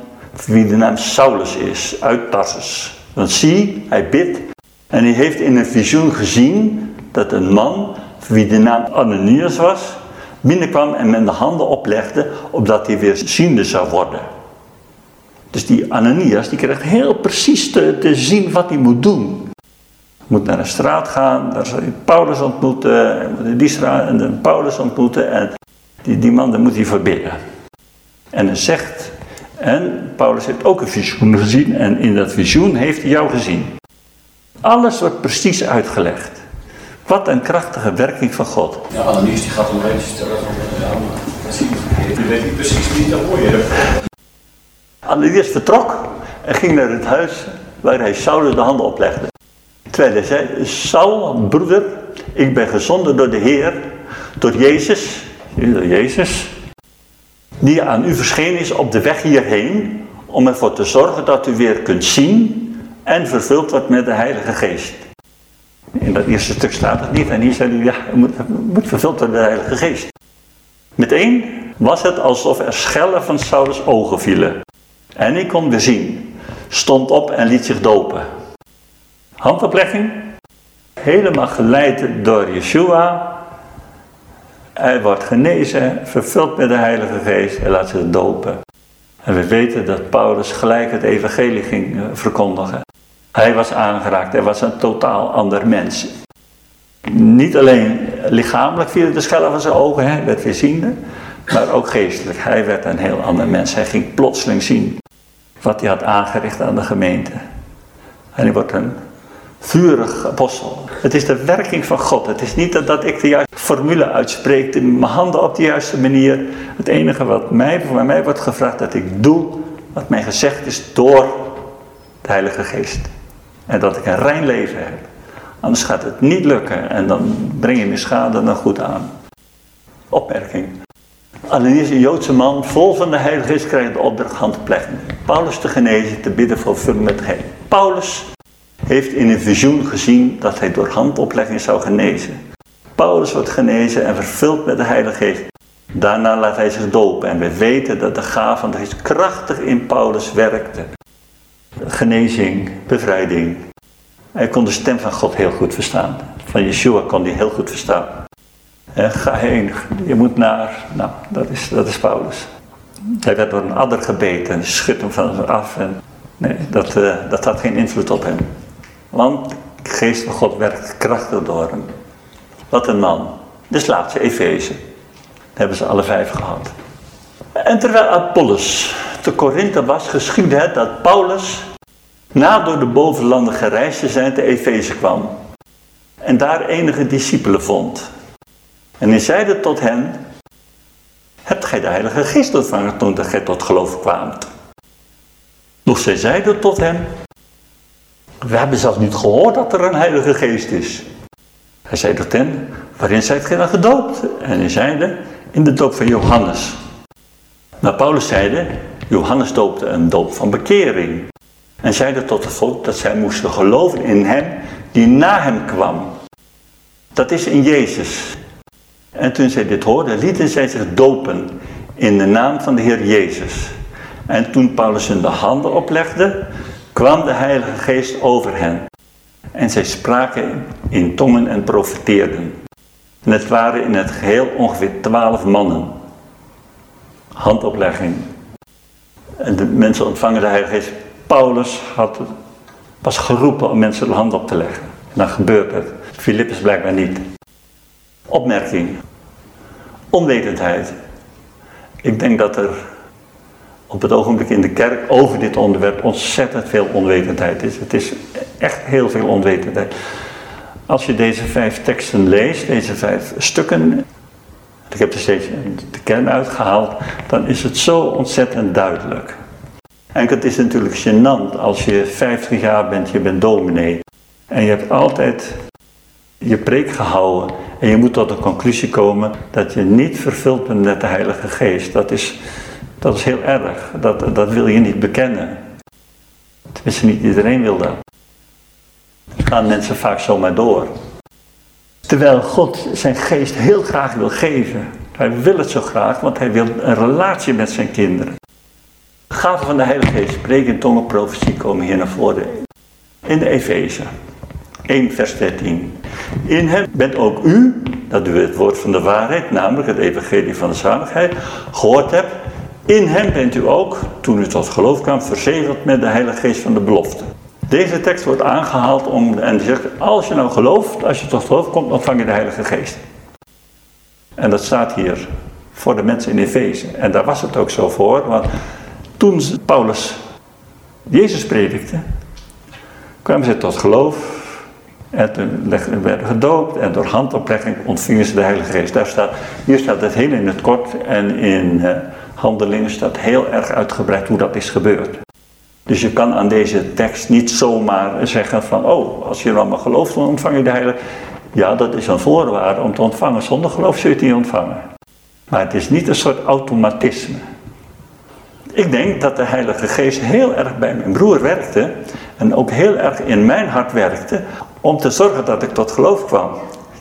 wie de naam Saulus is, uit Tarsus. Want zie, hij bidt en hij heeft in een visioen gezien dat een man, wie de naam Ananias was, binnenkwam en met de handen oplegde, opdat hij weer ziende zou worden. Dus die Ananias, die krijgt heel precies te, te zien wat hij moet doen. Hij moet naar een straat gaan, daar zal hij Paulus ontmoeten, moet die straat en de Paulus ontmoeten en die, die man, daar moet hij verbidden. En hij zegt, en Paulus heeft ook een visioen gezien en in dat visioen heeft hij jou gezien. Alles wordt precies uitgelegd. Wat een krachtige werking van God. Ja, Annelies die gaat om een beetje stellen van, ja, precies. Je weet niet precies wie dat hoor je. Annelies vertrok en ging naar het huis waar hij Saulus de handen oplegde. Terwijl hij zei, Saul, broeder, ik ben gezonden door de Heer, door Jezus, door Jezus, die aan u verschenen is op de weg hierheen, om ervoor te zorgen dat u weer kunt zien en vervuld wordt met de Heilige Geest. In dat eerste stuk staat het niet en hier zei hij, ja, het moet, vervuld worden met de Heilige Geest. Meteen was het alsof er schellen van Saulus ogen vielen. En hij kon weer zien, stond op en liet zich dopen. Handoplegging, helemaal geleid door Yeshua. Hij wordt genezen, vervuld met de Heilige Geest en laat zich dopen. En we weten dat Paulus gelijk het evangelie ging eh, verkondigen. Hij was aangeraakt, hij was een totaal ander mens. Niet alleen lichamelijk via de schellen van zijn ogen, hij werd ziende, maar ook geestelijk. Hij werd een heel ander mens. Hij ging plotseling zien wat hij had aangericht aan de gemeente. En hij wordt een vurig apostel. Het is de werking van God. Het is niet dat ik de juiste formule uitspreek, mijn handen op de juiste manier. Het enige wat mij, voor mij wordt gevraagd, dat ik doe wat mij gezegd is door de Heilige Geest. En dat ik een rein leven heb. Anders gaat het niet lukken en dan breng je me schade dan goed aan. Opmerking. Allereerst een Joodse man vol van de Heilige Geest krijgt de opdracht hand te pleggen. Paulus te genezen, te bidden voor vulling met. Paulus heeft in een visioen gezien dat hij door handoplegging zou genezen. Paulus wordt genezen en vervuld met de Heilige Geest. Daarna laat hij zich dopen en we weten dat de gaaf van de krachtig in Paulus werkte genezing, bevrijding. Hij kon de stem van God heel goed verstaan. Van Yeshua kon hij heel goed verstaan. En ga heen, je moet naar, nou, dat is, dat is Paulus. Hij werd door een adder gebeten en schudt hem van af. En, nee, dat, uh, dat had geen invloed op hem. Want de geest van God werkt krachtig door hem. Wat een man. Dus laatste Efeze. hebben ze alle vijf gehad. En terwijl Apollos te Korinthe was, geschiedde het dat Paulus na door de bovenlanden gereisd te zijn te Efeze kwam. En daar enige discipelen vond. En hij zeide tot hen, hebt gij de heilige geest ontvangen toen gij tot geloof kwaamt? Doch zij zeiden tot hem, we hebben zelfs niet gehoord dat er een heilige geest is. Hij zei tot hen, waarin zijt gij dan gedoopt? En hij zeide, in de doop van Johannes. Maar Paulus zeide, Johannes doopte een doop van bekering. En zeide tot het volk dat zij moesten geloven in hem die na hem kwam. Dat is in Jezus. En toen zij dit hoorden, lieten zij zich dopen in de naam van de Heer Jezus. En toen Paulus hun de handen oplegde, kwam de Heilige Geest over hen. En zij spraken in tongen en profeteerden. En het waren in het geheel ongeveer twaalf mannen. Handoplegging. En de mensen ontvangen de Heilige Geest. Paulus had, was geroepen om mensen de hand op te leggen. En dan gebeurt het. Filippus blijkbaar niet. Opmerking. Onwetendheid. Ik denk dat er op het ogenblik in de kerk over dit onderwerp ontzettend veel onwetendheid is. Het is echt heel veel onwetendheid. Als je deze vijf teksten leest, deze vijf stukken, ik heb er steeds de kern uitgehaald, dan is het zo ontzettend duidelijk. En het is natuurlijk gênant als je 50 jaar bent, je bent dominee. En je hebt altijd je preek gehouden en je moet tot de conclusie komen dat je niet vervuld bent met de Heilige Geest. Dat is, dat is heel erg. Dat, dat wil je niet bekennen. Tenminste, niet iedereen wil dat. Gaan mensen vaak zomaar door. Terwijl God zijn geest heel graag wil geven. Hij wil het zo graag, want hij wil een relatie met zijn kinderen. Gaven van de Heilige Geest, spreken tongen, profetie komen hier naar voren. In de Efeze 1 vers 13. In hem bent ook u, dat u het woord van de waarheid, namelijk het evangelie van de zaligheid, gehoord hebt. In hem bent u ook, toen u tot geloof kwam, verzegeld met de Heilige Geest van de belofte. Deze tekst wordt aangehaald om, en die zegt, als je nou gelooft, als je tot geloof komt, ontvang je de Heilige Geest. En dat staat hier voor de mensen in Efeze. En daar was het ook zo voor, want toen Paulus Jezus predikte, kwamen ze tot geloof. En toen werden gedoopt en door handoplegging ontvingen ze de Heilige Geest. Daar staat, hier staat het heel in het kort en in uh, handelingen staat heel erg uitgebreid hoe dat is gebeurd. Dus je kan aan deze tekst niet zomaar zeggen van, oh, als je dan maar gelooft, dan ontvang je de Heilige Ja, dat is een voorwaarde om te ontvangen. Zonder geloof zul je het niet ontvangen. Maar het is niet een soort automatisme. Ik denk dat de Heilige Geest heel erg bij mijn broer werkte en ook heel erg in mijn hart werkte om te zorgen dat ik tot geloof kwam.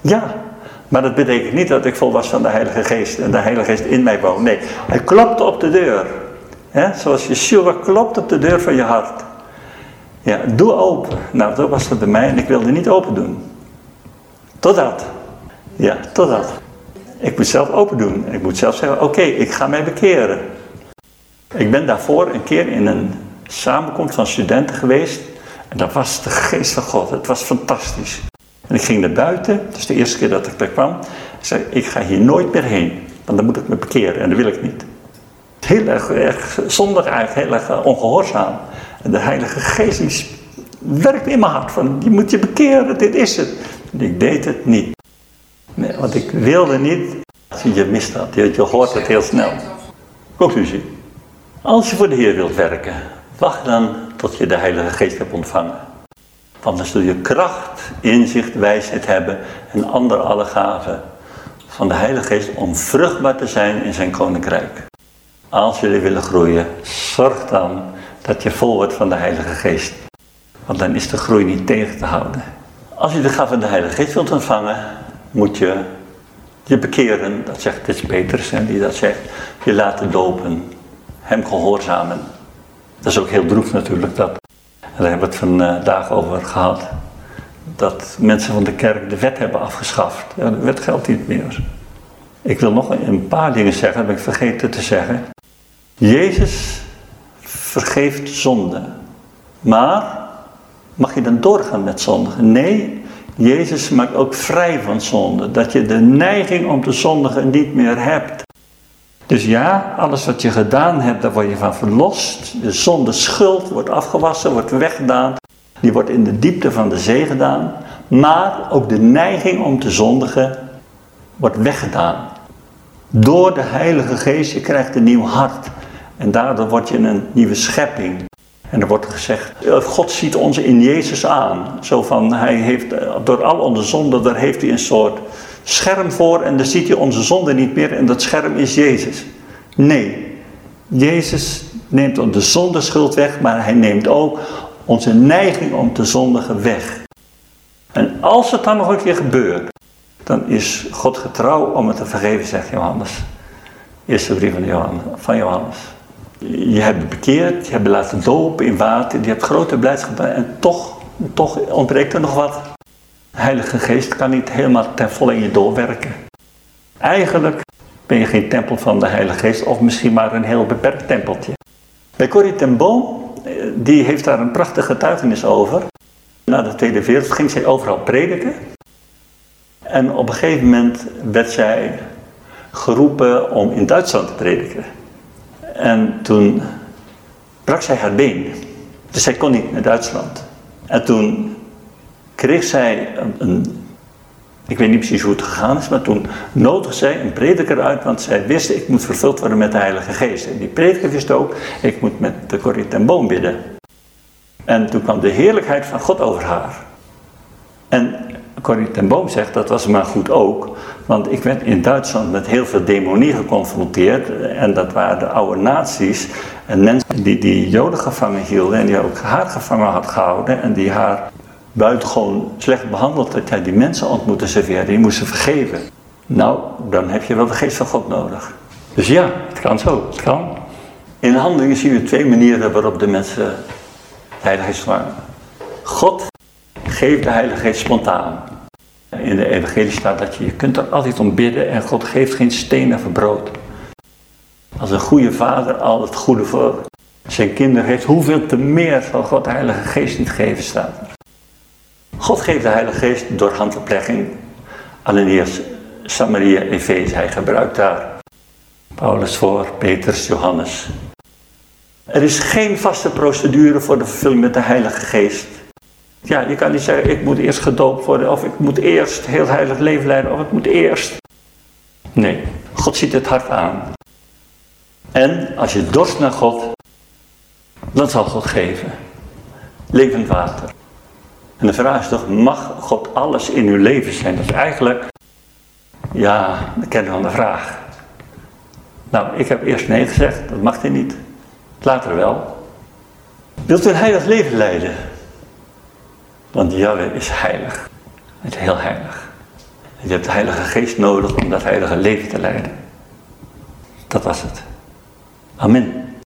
Ja, maar dat betekent niet dat ik vol was van de Heilige Geest en de Heilige Geest in mij woont. Nee, hij klopte op de deur. He, zoals Yeshua klopt op de deur van je hart. Ja, doe open. Nou, dat was het bij mij en ik wilde niet open doen. Totdat. Ja, totdat. Ik moet zelf open doen. Ik moet zelf zeggen, oké, ik ga mij bekeren. Ik ben daarvoor een keer in een samenkomst van studenten geweest. En dat was de geest van God. Het was fantastisch. En ik ging naar buiten. Dat is de eerste keer dat ik daar kwam. Ik zei, ik ga hier nooit meer heen. Want dan moet ik me bekeren en dat wil ik niet. Heel erg, erg zondig eigenlijk, heel erg ongehoorzaam. En de Heilige Geest die werkt in mijn hart van, je moet je bekeren, dit is het. En ik deed het niet. Nee, want ik wilde niet, je mist dat, je, je hoort het heel snel. Conclusie. Als je voor de Heer wilt werken, wacht dan tot je de Heilige Geest hebt ontvangen. Want dan zul je kracht, inzicht, wijsheid hebben en andere alle gaven van de Heilige Geest om vruchtbaar te zijn in zijn koninkrijk. Als jullie willen groeien, zorg dan dat je vol wordt van de Heilige Geest. Want dan is de groei niet tegen te houden. Als je de gave van de Heilige Geest wilt ontvangen, moet je je bekeren. Dat zegt dit Petrus, hè, die dat zegt. Je laten dopen hem gehoorzamen. Dat is ook heel droef natuurlijk. Dat, daar hebben we het vandaag over gehad. Dat mensen van de kerk de wet hebben afgeschaft. De wet geldt niet meer. Ik wil nog een paar dingen zeggen, dat ben ik vergeten te zeggen. Jezus vergeeft zonde. Maar mag je dan doorgaan met zondigen? Nee, Jezus maakt ook vrij van zonde. Dat je de neiging om te zondigen niet meer hebt. Dus ja, alles wat je gedaan hebt, daar word je van verlost. De zonde schuld wordt afgewassen, wordt weggedaan. Die wordt in de diepte van de zee gedaan. Maar ook de neiging om te zondigen wordt weggedaan. Door de Heilige Geest, je krijgt een nieuw hart. En daardoor word je een nieuwe schepping. En er wordt gezegd, eh, God ziet ons in Jezus aan. Zo van, hij heeft eh, door al onze zonden, daar heeft hij een soort scherm voor en dan ziet hij onze zonde niet meer en dat scherm is Jezus. Nee, Jezus neemt de zondeschuld weg, maar hij neemt ook onze neiging om te zondigen weg. En als het dan nog een keer gebeurt, dan is God getrouw om het te vergeven, zegt Johannes. Eerste brief van Johannes. Van Johannes. Je hebt bekeerd, je hebt laten dopen in water, je hebt grote blijdschap en toch, toch ontbreekt er nog wat. De Heilige Geest kan niet helemaal ten volle in je doorwerken. Eigenlijk ben je geen tempel van de Heilige Geest of misschien maar een heel beperkt tempeltje. Bij Corrie ten Boom, die heeft daar een prachtige getuigenis over. Na de Tweede Wereldoorlog ging zij overal prediken. En op een gegeven moment werd zij geroepen om in Duitsland te prediken. En toen brak zij haar been. Dus zij kon niet naar Duitsland. En toen kreeg zij een, ik weet niet precies hoe het gegaan is, maar toen nodigde zij een prediker uit, want zij wist, ik moet vervuld worden met de Heilige Geest. En die prediker wist ook, ik moet met de Corrie ten Boom bidden. En toen kwam de heerlijkheid van God over haar. En Corrie ten Boom zegt, dat was maar goed ook. Want ik werd in Duitsland met heel veel demonie geconfronteerd. En dat waren de oude nazi's. En mensen die, die Joden gevangen hielden en die ook haar gevangen had gehouden. En die haar buitengewoon slecht behandeld. Dat hij die mensen ontmoette serveren, die moesten vergeven. Nou, dan heb je wel de geest van God nodig. Dus ja, het kan zo, het kan. In handelingen zien we twee manieren waarop de mensen de Heilige Geest ontvangen. God geeft de Heilige Geest spontaan. In de evangelie staat dat je, je kunt er altijd om bidden en God geeft geen steen voor brood. Als een goede vader al het goede voor zijn kinderen heeft, hoeveel te meer zal God de Heilige Geest niet geven, staat. God geeft de Heilige Geest door handoplegging. Allereerst Samaria, Efeze, hij gebruikt daar Paulus voor, Petrus, Johannes. Er is geen vaste procedure voor de vervulling met de Heilige Geest. Ja, je kan niet zeggen, ik moet eerst gedoopt worden, of ik moet eerst heel heilig leven leiden, of ik moet eerst. Nee, God ziet het hart aan. En als je dorst naar God, dan zal God geven. Levend water. En de vraag is toch, mag God alles in uw leven zijn? Dat is eigenlijk, ja, de kern van de vraag. Nou, ik heb eerst nee gezegd, dat mag hij niet. Later wel. Wilt u een heilig leven leiden? Want Yahweh is heilig. Hij is heel heilig. Je hebt de Heilige Geest nodig om dat heilige leven te leiden. Dat was het. Amen.